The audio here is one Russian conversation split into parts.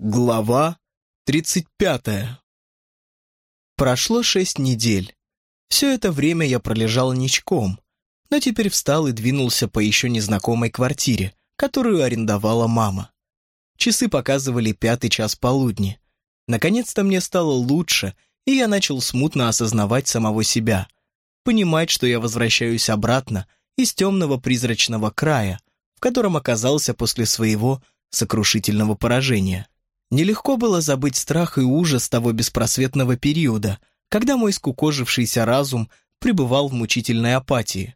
Глава 35 Прошло шесть недель. Все это время я пролежал ничком, но теперь встал и двинулся по еще незнакомой квартире, которую арендовала мама. Часы показывали пятый час полудня. Наконец-то мне стало лучше, и я начал смутно осознавать самого себя, понимать, что я возвращаюсь обратно из темного призрачного края, в котором оказался после своего сокрушительного поражения. Нелегко было забыть страх и ужас того беспросветного периода, когда мой скукожившийся разум пребывал в мучительной апатии.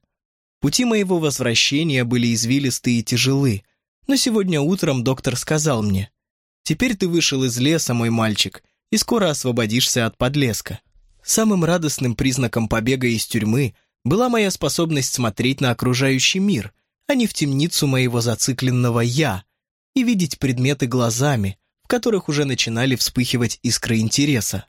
Пути моего возвращения были извилистые и тяжелы, но сегодня утром доктор сказал мне, «Теперь ты вышел из леса, мой мальчик, и скоро освободишься от подлеска». Самым радостным признаком побега из тюрьмы была моя способность смотреть на окружающий мир, а не в темницу моего зацикленного «я», и видеть предметы глазами, которых уже начинали вспыхивать искры интереса.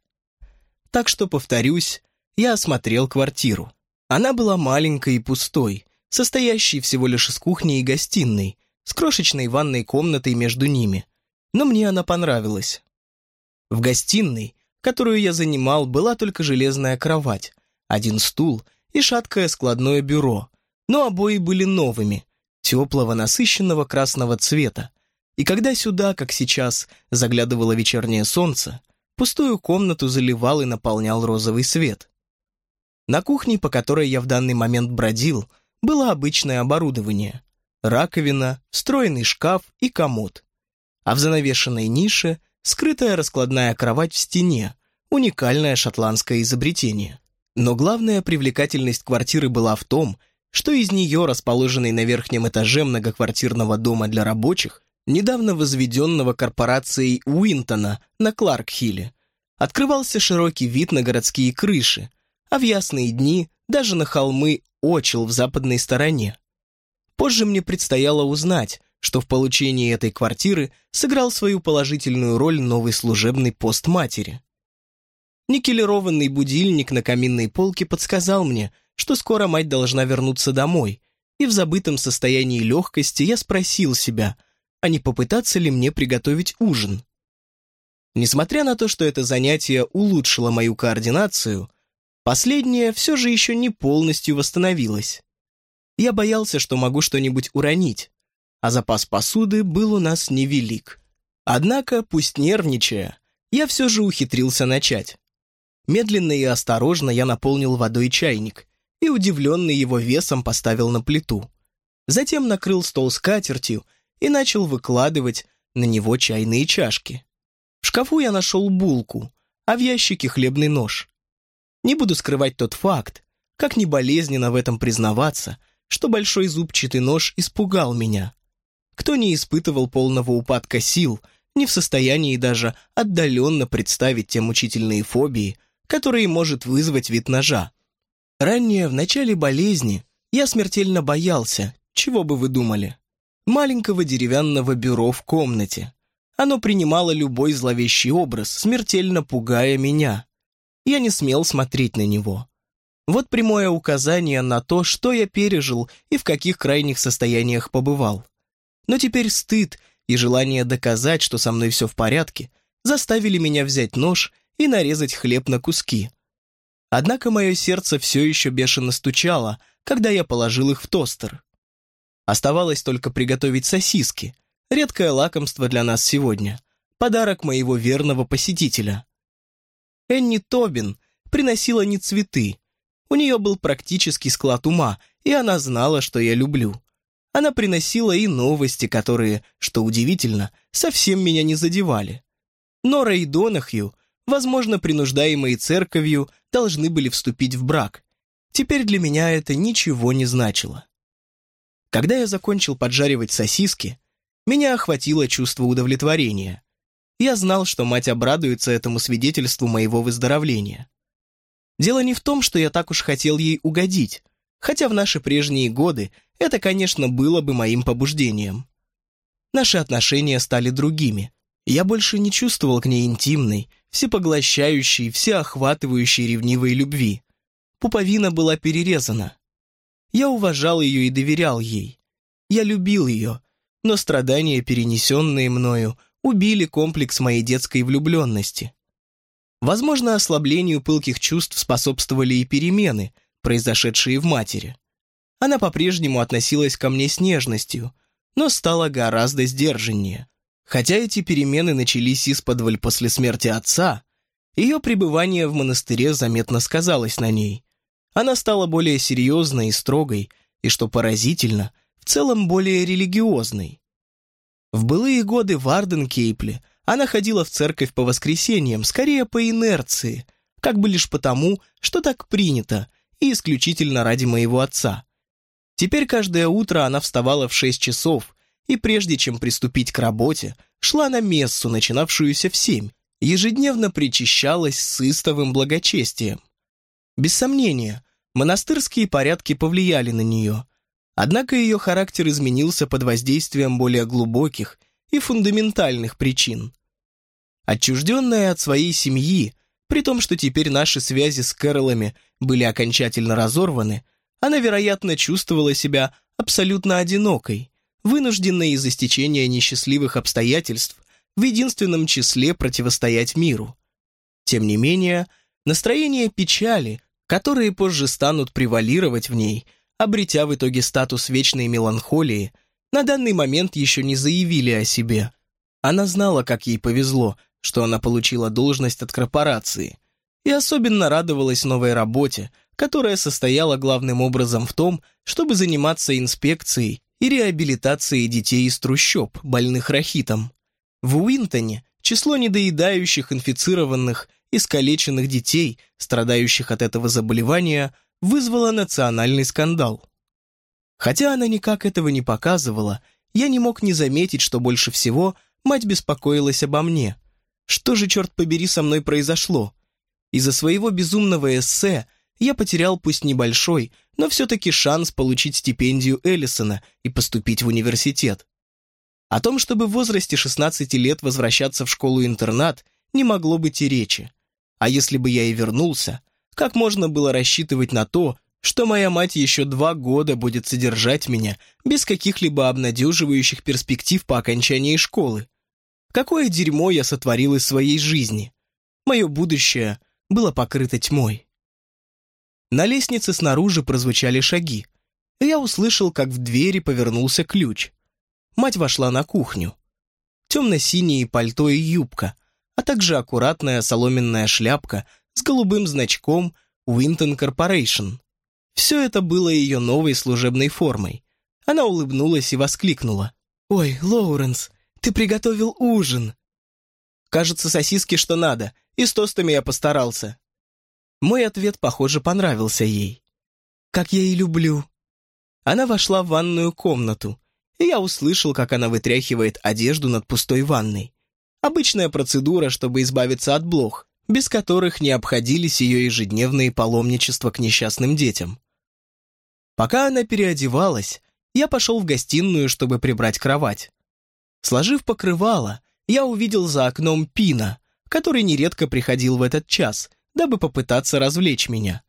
Так что, повторюсь, я осмотрел квартиру. Она была маленькой и пустой, состоящей всего лишь из кухни и гостиной, с крошечной ванной комнатой между ними. Но мне она понравилась. В гостиной, которую я занимал, была только железная кровать, один стул и шаткое складное бюро, но обои были новыми, теплого насыщенного красного цвета, и когда сюда, как сейчас, заглядывало вечернее солнце, пустую комнату заливал и наполнял розовый свет. На кухне, по которой я в данный момент бродил, было обычное оборудование. Раковина, встроенный шкаф и комод. А в занавешенной нише скрытая раскладная кровать в стене, уникальное шотландское изобретение. Но главная привлекательность квартиры была в том, что из нее, расположенной на верхнем этаже многоквартирного дома для рабочих, недавно возведенного корпорацией Уинтона на Кларк-Хилле, открывался широкий вид на городские крыши, а в ясные дни даже на холмы Очел в западной стороне. Позже мне предстояло узнать, что в получении этой квартиры сыграл свою положительную роль новый служебный пост матери. Никелированный будильник на каминной полке подсказал мне, что скоро мать должна вернуться домой, и в забытом состоянии легкости я спросил себя – а не попытаться ли мне приготовить ужин. Несмотря на то, что это занятие улучшило мою координацию, последнее все же еще не полностью восстановилось. Я боялся, что могу что-нибудь уронить, а запас посуды был у нас невелик. Однако, пусть нервничая, я все же ухитрился начать. Медленно и осторожно я наполнил водой чайник и, удивленный его весом, поставил на плиту. Затем накрыл стол скатертью и начал выкладывать на него чайные чашки. В шкафу я нашел булку, а в ящике хлебный нож. Не буду скрывать тот факт, как не болезненно в этом признаваться, что большой зубчатый нож испугал меня. Кто не испытывал полного упадка сил, не в состоянии даже отдаленно представить те мучительные фобии, которые может вызвать вид ножа. Ранее, в начале болезни, я смертельно боялся, чего бы вы думали маленького деревянного бюро в комнате. Оно принимало любой зловещий образ, смертельно пугая меня. Я не смел смотреть на него. Вот прямое указание на то, что я пережил и в каких крайних состояниях побывал. Но теперь стыд и желание доказать, что со мной все в порядке, заставили меня взять нож и нарезать хлеб на куски. Однако мое сердце все еще бешено стучало, когда я положил их в тостер. Оставалось только приготовить сосиски. Редкое лакомство для нас сегодня. Подарок моего верного посетителя. Энни Тобин приносила не цветы. У нее был практический склад ума, и она знала, что я люблю. Она приносила и новости, которые, что удивительно, совсем меня не задевали. Нора и Донахью, возможно, принуждаемые церковью, должны были вступить в брак. Теперь для меня это ничего не значило. Когда я закончил поджаривать сосиски, меня охватило чувство удовлетворения. Я знал, что мать обрадуется этому свидетельству моего выздоровления. Дело не в том, что я так уж хотел ей угодить, хотя в наши прежние годы это, конечно, было бы моим побуждением. Наши отношения стали другими. Я больше не чувствовал к ней интимной, всепоглощающей, всеохватывающей ревнивой любви. Пуповина была перерезана. Я уважал ее и доверял ей. Я любил ее, но страдания, перенесенные мною, убили комплекс моей детской влюбленности. Возможно, ослаблению пылких чувств способствовали и перемены, произошедшие в матери. Она по-прежнему относилась ко мне с нежностью, но стала гораздо сдержаннее. Хотя эти перемены начались из-под после смерти отца, ее пребывание в монастыре заметно сказалось на ней. Она стала более серьезной и строгой, и, что поразительно, в целом более религиозной. В былые годы в Арденкейпле она ходила в церковь по воскресеньям, скорее по инерции, как бы лишь потому, что так принято, и исключительно ради моего отца. Теперь каждое утро она вставала в шесть часов, и прежде чем приступить к работе, шла на мессу, начинавшуюся в семь, ежедневно причащалась с истовым благочестием. Без сомнения, монастырские порядки повлияли на нее, однако ее характер изменился под воздействием более глубоких и фундаментальных причин. Отчужденная от своей семьи, при том, что теперь наши связи с Кэролами были окончательно разорваны, она, вероятно, чувствовала себя абсолютно одинокой, вынужденной из-за стечения несчастливых обстоятельств в единственном числе противостоять миру. Тем не менее, настроение печали, которые позже станут превалировать в ней, обретя в итоге статус вечной меланхолии, на данный момент еще не заявили о себе. Она знала, как ей повезло, что она получила должность от корпорации, и особенно радовалась новой работе, которая состояла главным образом в том, чтобы заниматься инспекцией и реабилитацией детей из трущоб, больных рахитом. В Уинтоне число недоедающих, инфицированных, искалеченных детей, страдающих от этого заболевания, вызвало национальный скандал. Хотя она никак этого не показывала, я не мог не заметить, что больше всего мать беспокоилась обо мне. Что же, черт побери, со мной произошло? Из-за своего безумного эссе я потерял пусть небольшой, но все-таки шанс получить стипендию Эллисона и поступить в университет. О том, чтобы в возрасте 16 лет возвращаться в школу-интернат, не могло быть и речи. А если бы я и вернулся, как можно было рассчитывать на то, что моя мать еще два года будет содержать меня без каких-либо обнадеживающих перспектив по окончании школы? Какое дерьмо я сотворил из своей жизни? Мое будущее было покрыто тьмой. На лестнице снаружи прозвучали шаги. Я услышал, как в двери повернулся ключ — мать вошла на кухню. Темно-синие пальто и юбка, а также аккуратная соломенная шляпка с голубым значком Winton Corporation. Все это было ее новой служебной формой. Она улыбнулась и воскликнула. «Ой, Лоуренс, ты приготовил ужин!» «Кажется, сосиски что надо, и с тостами я постарался». Мой ответ, похоже, понравился ей. «Как я и люблю». Она вошла в ванную комнату, и я услышал, как она вытряхивает одежду над пустой ванной. Обычная процедура, чтобы избавиться от блох, без которых не обходились ее ежедневные паломничества к несчастным детям. Пока она переодевалась, я пошел в гостиную, чтобы прибрать кровать. Сложив покрывало, я увидел за окном Пина, который нередко приходил в этот час, дабы попытаться развлечь меня.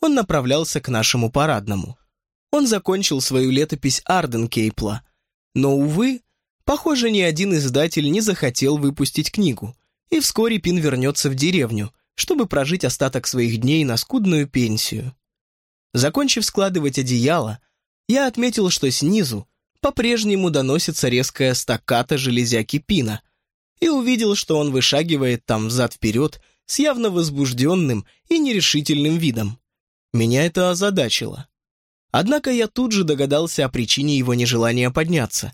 Он направлялся к нашему парадному. Он закончил свою летопись Арден Кейпла, но, увы, похоже, ни один издатель не захотел выпустить книгу, и вскоре Пин вернется в деревню, чтобы прожить остаток своих дней на скудную пенсию. Закончив складывать одеяло, я отметил, что снизу по-прежнему доносится резкая стаката железяки Пина, и увидел, что он вышагивает там взад-вперед с явно возбужденным и нерешительным видом. Меня это озадачило. Однако я тут же догадался о причине его нежелания подняться.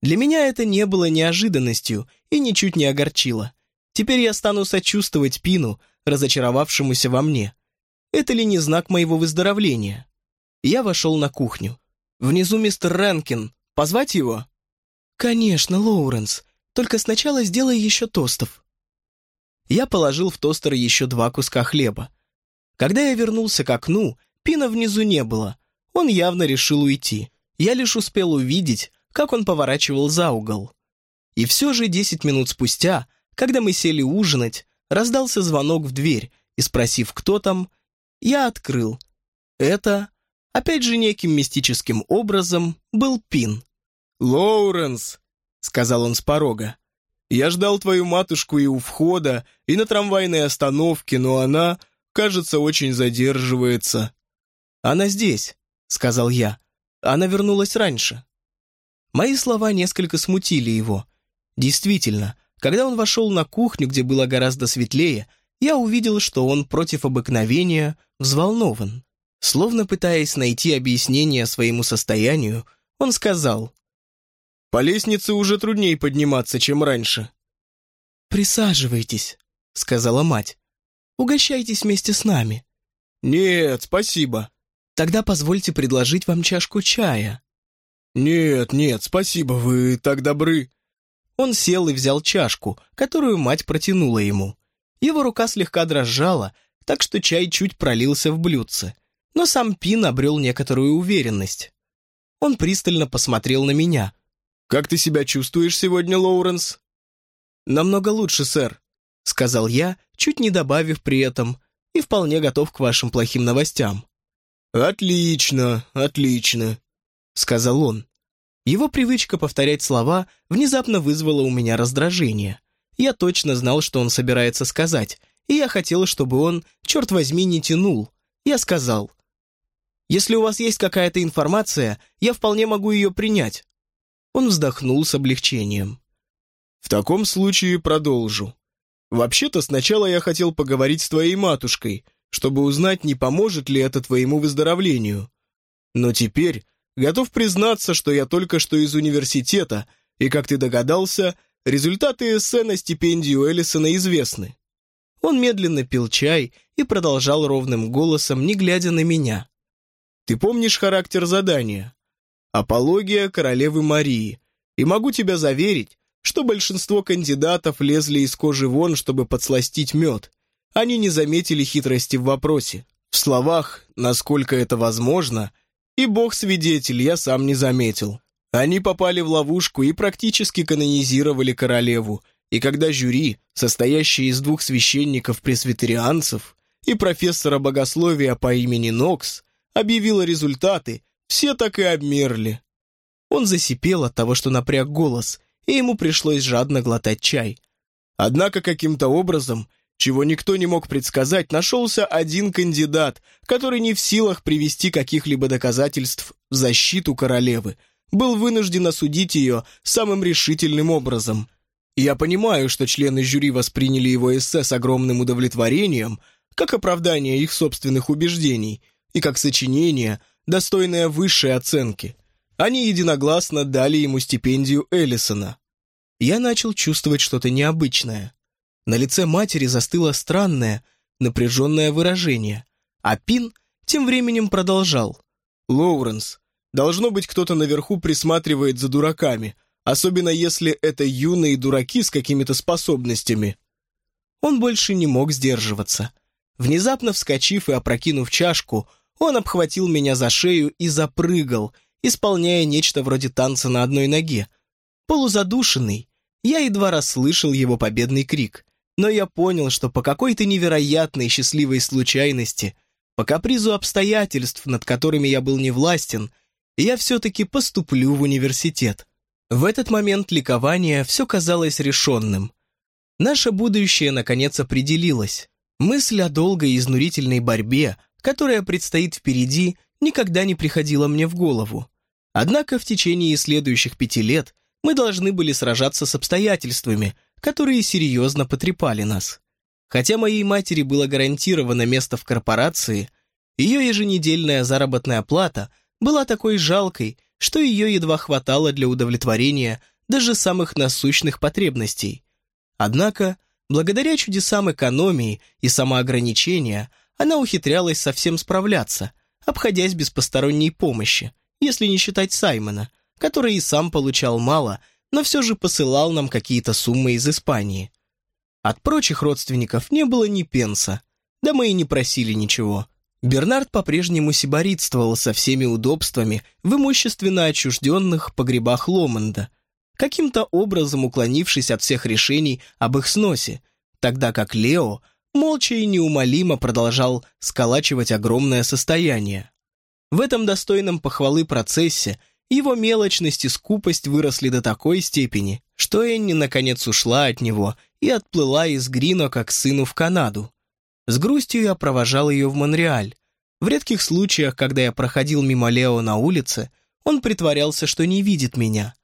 Для меня это не было неожиданностью и ничуть не огорчило. Теперь я стану сочувствовать Пину, разочаровавшемуся во мне. Это ли не знак моего выздоровления? Я вошел на кухню. Внизу мистер Рэнкин. Позвать его? Конечно, Лоуренс. Только сначала сделай еще тостов. Я положил в тостер еще два куска хлеба. Когда я вернулся к окну, Пина внизу не было, он явно решил уйти. Я лишь успел увидеть, как он поворачивал за угол. И все же десять минут спустя, когда мы сели ужинать, раздался звонок в дверь, и спросив, кто там, я открыл. Это, опять же неким мистическим образом, был Пин. «Лоуренс», — сказал он с порога, Я ждал твою матушку и у входа, и на трамвайной остановке, но она, кажется, очень задерживается». «Она здесь», — сказал я. «Она вернулась раньше». Мои слова несколько смутили его. Действительно, когда он вошел на кухню, где было гораздо светлее, я увидел, что он против обыкновения взволнован. Словно пытаясь найти объяснение своему состоянию, он сказал, «По лестнице уже труднее подниматься, чем раньше». «Присаживайтесь», — сказала мать. «Угощайтесь вместе с нами». «Нет, спасибо». «Тогда позвольте предложить вам чашку чая». «Нет, нет, спасибо, вы так добры». Он сел и взял чашку, которую мать протянула ему. Его рука слегка дрожала, так что чай чуть пролился в блюдце. Но сам Пин обрел некоторую уверенность. Он пристально посмотрел на меня. «Как ты себя чувствуешь сегодня, Лоуренс?» «Намного лучше, сэр», — сказал я, чуть не добавив при этом, и вполне готов к вашим плохим новостям. «Отлично, отлично», — сказал он. Его привычка повторять слова внезапно вызвала у меня раздражение. Я точно знал, что он собирается сказать, и я хотел, чтобы он, черт возьми, не тянул. Я сказал, «Если у вас есть какая-то информация, я вполне могу ее принять». Он вздохнул с облегчением. «В таком случае продолжу. Вообще-то сначала я хотел поговорить с твоей матушкой, чтобы узнать, не поможет ли это твоему выздоровлению. Но теперь Готов признаться, что я только что из университета, и, как ты догадался, результаты эссе на стипендию Эллисона известны. Он медленно пил чай и продолжал ровным голосом, не глядя на меня. Ты помнишь характер задания? Апология королевы Марии. И могу тебя заверить, что большинство кандидатов лезли из кожи вон, чтобы подсластить мед. Они не заметили хитрости в вопросе. В словах «насколько это возможно» И бог свидетель, я сам не заметил. Они попали в ловушку и практически канонизировали королеву. И когда жюри, состоящее из двух священников-пресвитерианцев и профессора богословия по имени Нокс, объявило результаты, все так и обмерли. Он засипел от того, что напряг голос, и ему пришлось жадно глотать чай. Однако каким-то образом чего никто не мог предсказать, нашелся один кандидат, который не в силах привести каких-либо доказательств в защиту королевы, был вынужден осудить ее самым решительным образом. Я понимаю, что члены жюри восприняли его эссе с огромным удовлетворением, как оправдание их собственных убеждений, и как сочинение, достойное высшей оценки. Они единогласно дали ему стипендию Эллисона. Я начал чувствовать что-то необычное. На лице матери застыло странное, напряженное выражение, а Пин тем временем продолжал. «Лоуренс, должно быть, кто-то наверху присматривает за дураками, особенно если это юные дураки с какими-то способностями». Он больше не мог сдерживаться. Внезапно вскочив и опрокинув чашку, он обхватил меня за шею и запрыгал, исполняя нечто вроде танца на одной ноге. Полузадушенный, я едва расслышал его победный крик но я понял, что по какой-то невероятной счастливой случайности, по капризу обстоятельств, над которыми я был невластен, я все-таки поступлю в университет. В этот момент ликования все казалось решенным. Наше будущее, наконец, определилось. Мысль о долгой и изнурительной борьбе, которая предстоит впереди, никогда не приходила мне в голову. Однако в течение следующих пяти лет мы должны были сражаться с обстоятельствами – которые серьезно потрепали нас. Хотя моей матери было гарантировано место в корпорации, ее еженедельная заработная плата была такой жалкой, что ее едва хватало для удовлетворения даже самых насущных потребностей. Однако, благодаря чудесам экономии и самоограничения, она ухитрялась совсем справляться, обходясь без посторонней помощи, если не считать Саймона, который и сам получал мало – но все же посылал нам какие-то суммы из Испании. От прочих родственников не было ни пенса, да мы и не просили ничего. Бернард по-прежнему сиборитствовал со всеми удобствами в имущественно отчужденных погребах Ломанда, каким-то образом уклонившись от всех решений об их сносе, тогда как Лео молча и неумолимо продолжал сколачивать огромное состояние. В этом достойном похвалы процессе его мелочность и скупость выросли до такой степени, что Энни наконец ушла от него и отплыла из Гринока к сыну в Канаду. С грустью я провожал ее в Монреаль. В редких случаях, когда я проходил мимо Лео на улице, он притворялся, что не видит меня.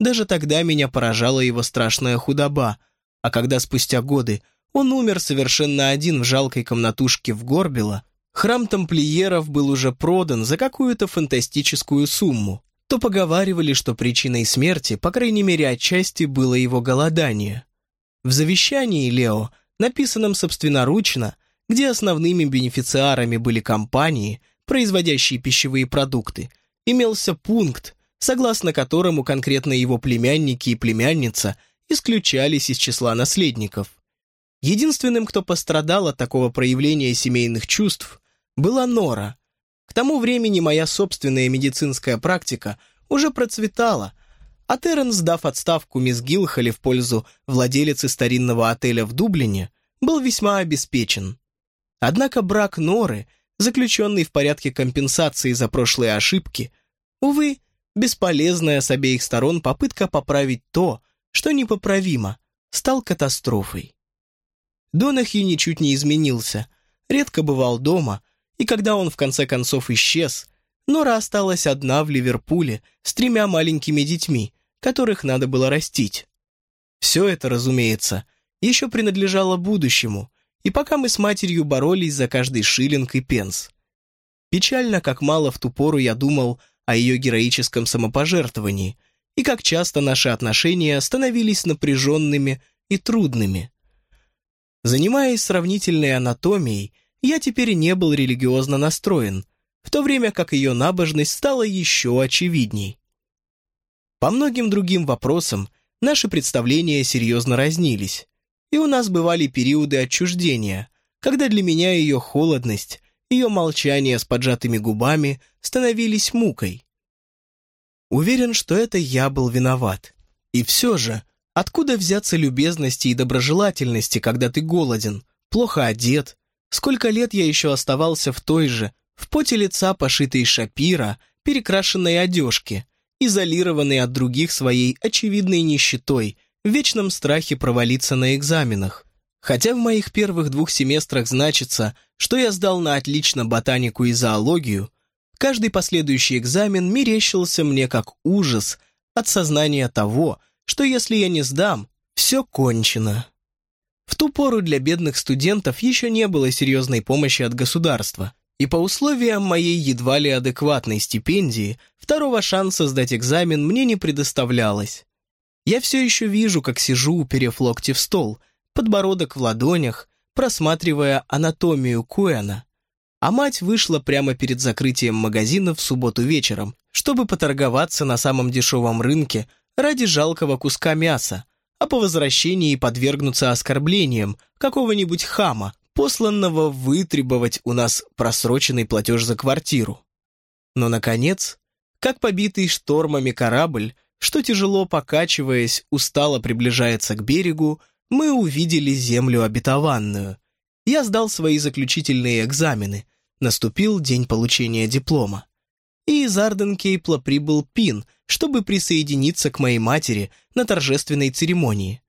Даже тогда меня поражала его страшная худоба, а когда спустя годы он умер совершенно один в жалкой комнатушке в Горбило, храм тамплиеров был уже продан за какую-то фантастическую сумму, то поговаривали, что причиной смерти, по крайней мере отчасти, было его голодание. В завещании Лео, написанном собственноручно, где основными бенефициарами были компании, производящие пищевые продукты, имелся пункт, согласно которому конкретно его племянники и племянница исключались из числа наследников. Единственным, кто пострадал от такого проявления семейных чувств, была Нора. Тому времени моя собственная медицинская практика уже процветала, а Террен, сдав отставку мисс Гилхоли в пользу владелицы старинного отеля в Дублине, был весьма обеспечен. Однако брак Норы, заключенный в порядке компенсации за прошлые ошибки, увы, бесполезная с обеих сторон попытка поправить то, что непоправимо, стал катастрофой. Донахью ничуть не изменился, редко бывал дома, и когда он в конце концов исчез, Нора осталась одна в Ливерпуле с тремя маленькими детьми, которых надо было растить. Все это, разумеется, еще принадлежало будущему, и пока мы с матерью боролись за каждый шиллинг и пенс. Печально, как мало в ту пору я думал о ее героическом самопожертвовании, и как часто наши отношения становились напряженными и трудными. Занимаясь сравнительной анатомией, я теперь не был религиозно настроен, в то время как ее набожность стала еще очевидней. По многим другим вопросам наши представления серьезно разнились, и у нас бывали периоды отчуждения, когда для меня ее холодность, ее молчание с поджатыми губами становились мукой. Уверен, что это я был виноват. И все же, откуда взяться любезности и доброжелательности, когда ты голоден, плохо одет? Сколько лет я еще оставался в той же, в поте лица пошитой шапира, перекрашенной одежке, изолированной от других своей очевидной нищетой, в вечном страхе провалиться на экзаменах. Хотя в моих первых двух семестрах значится, что я сдал на отлично ботанику и зоологию, каждый последующий экзамен мерещился мне как ужас от сознания того, что если я не сдам, все кончено. В ту пору для бедных студентов еще не было серьезной помощи от государства, и по условиям моей едва ли адекватной стипендии второго шанса сдать экзамен мне не предоставлялось. Я все еще вижу, как сижу, уперев локти в стол, подбородок в ладонях, просматривая анатомию Куэна. А мать вышла прямо перед закрытием магазина в субботу вечером, чтобы поторговаться на самом дешевом рынке ради жалкого куска мяса, а по возвращении подвергнуться оскорблениям какого-нибудь хама, посланного вытребовать у нас просроченный платеж за квартиру. Но, наконец, как побитый штормами корабль, что тяжело покачиваясь, устало приближается к берегу, мы увидели землю обетованную. Я сдал свои заключительные экзамены. Наступил день получения диплома. И из Арденкейпла прибыл Пин, чтобы присоединиться к моей матери на торжественной церемонии.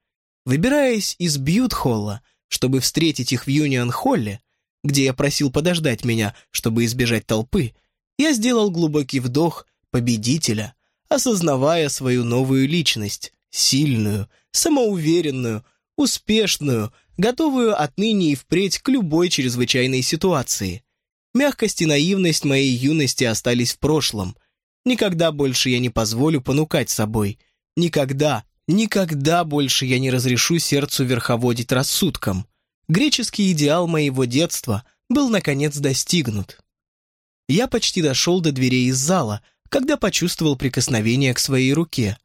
Выбираясь из Бьют-холла, чтобы встретить их в Юнион-холле, где я просил подождать меня, чтобы избежать толпы, я сделал глубокий вдох победителя, осознавая свою новую личность, сильную, самоуверенную, успешную, готовую отныне и впредь к любой чрезвычайной ситуации. Мягкость и наивность моей юности остались в прошлом. Никогда больше я не позволю понукать собой. Никогда, никогда больше я не разрешу сердцу верховодить рассудком. Греческий идеал моего детства был, наконец, достигнут. Я почти дошел до дверей из зала, когда почувствовал прикосновение к своей руке.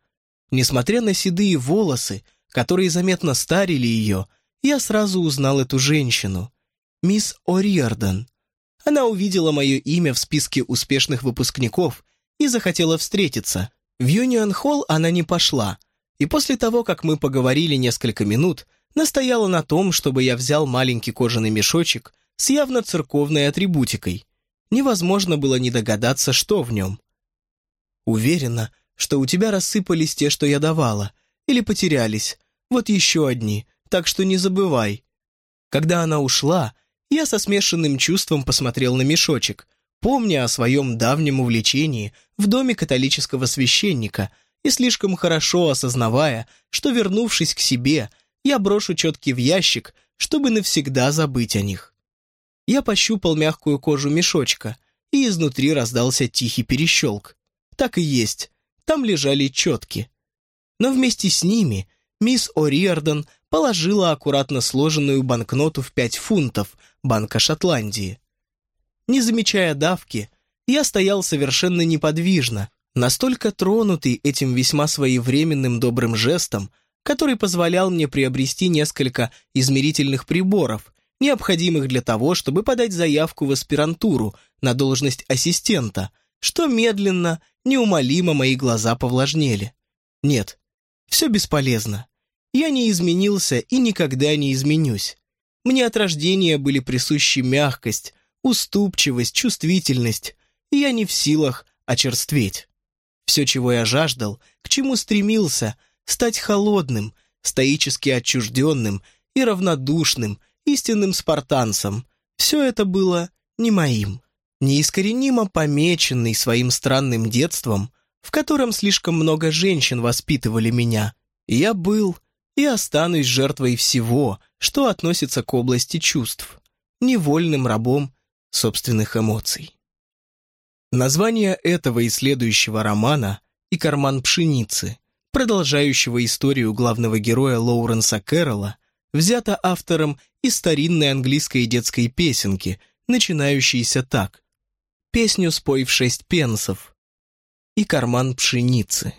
Несмотря на седые волосы, которые заметно старили ее, я сразу узнал эту женщину. Мисс О'Риордан. Она увидела мое имя в списке успешных выпускников и захотела встретиться. В Юнион Холл она не пошла, и после того, как мы поговорили несколько минут, настояла на том, чтобы я взял маленький кожаный мешочек с явно церковной атрибутикой. Невозможно было не догадаться, что в нем. Уверена, что у тебя рассыпались те, что я давала, или потерялись. Вот еще одни, так что не забывай». Когда она ушла, я со смешанным чувством посмотрел на мешочек, помня о своем давнем увлечении в доме католического священника и слишком хорошо осознавая, что, вернувшись к себе, я брошу четки в ящик, чтобы навсегда забыть о них. Я пощупал мягкую кожу мешочка, и изнутри раздался тихий перещелк. Так и есть, там лежали четки. Но вместе с ними мисс О'Риордан положила аккуратно сложенную банкноту в пять фунтов Банка Шотландии. Не замечая давки, я стоял совершенно неподвижно, настолько тронутый этим весьма своевременным добрым жестом, который позволял мне приобрести несколько измерительных приборов, необходимых для того, чтобы подать заявку в аспирантуру на должность ассистента, что медленно, неумолимо мои глаза повлажнели. Нет, все бесполезно. Я не изменился и никогда не изменюсь. Мне от рождения были присущи мягкость, уступчивость, чувствительность, и я не в силах очерстветь. Все, чего я жаждал, к чему стремился, стать холодным, стоически отчужденным и равнодушным, истинным спартанцем, все это было не моим. Неискоренимо помеченный своим странным детством, в котором слишком много женщин воспитывали меня, я был и останусь жертвой всего, что относится к области чувств, невольным рабом собственных эмоций. Название этого и следующего романа и «Карман пшеницы», продолжающего историю главного героя Лоуренса Кэрролла, взято автором из старинной английской детской песенки, начинающейся так. «Песню спой в шесть пенсов» и «Карман пшеницы».